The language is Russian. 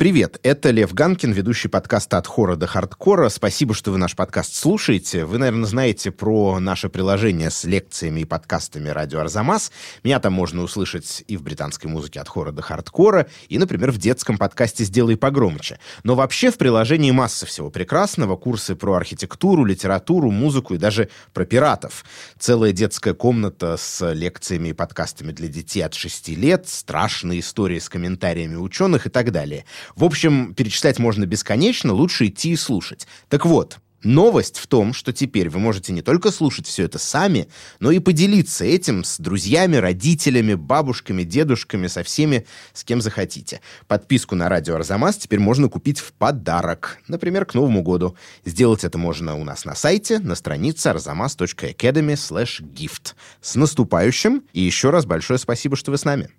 Привет, это Лев Ганкин, ведущий подкаста «От хора до хардкора». Спасибо, что вы наш подкаст слушаете. Вы, наверное, знаете про наше приложение с лекциями и подкастами «Радио Арзамас». Меня там можно услышать и в британской музыке «От хора до хардкора», и, например, в детском подкасте «Сделай погромче». Но вообще в приложении масса всего прекрасного. Курсы про архитектуру, литературу, музыку и даже про пиратов. Целая детская комната с лекциями и подкастами для детей от 6 лет, страшные истории с комментариями ученых и так далее. В общем, перечислять можно бесконечно, лучше идти и слушать. Так вот, Новость в том, что теперь вы можете не только слушать все это сами, но и поделиться этим с друзьями, родителями, бабушками, дедушками, со всеми, с кем захотите. Подписку на радио Арзамас теперь можно купить в подарок, например, к Новому году. Сделать это можно у нас на сайте, на странице arzamas.academy gift. С наступающим! И еще раз большое спасибо, что вы с нами.